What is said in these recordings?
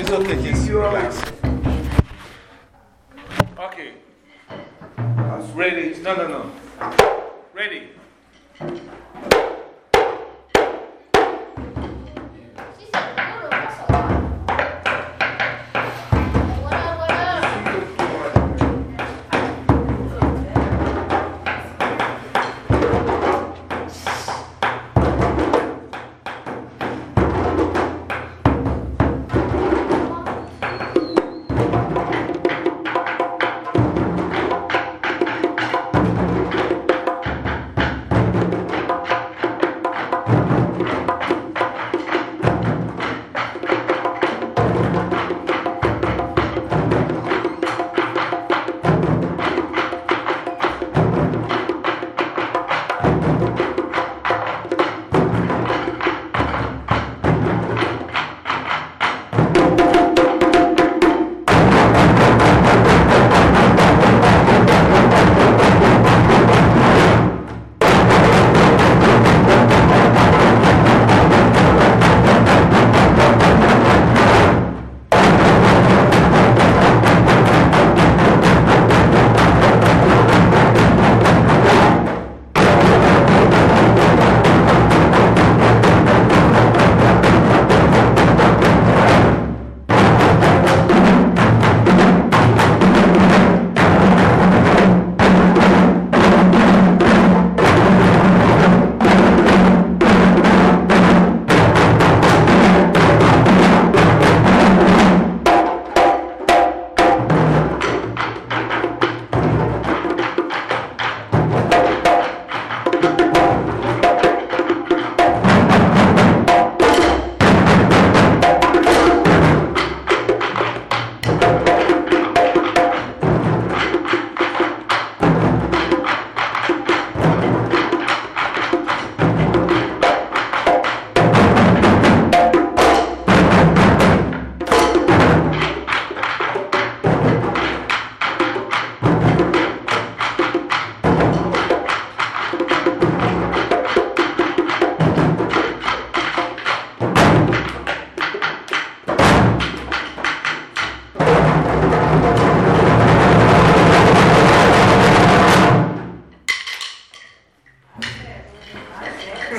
It's okay, just relax. Okay. Ready? No, no, no. Ready?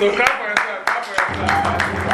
Ну, капает, да, капает, да.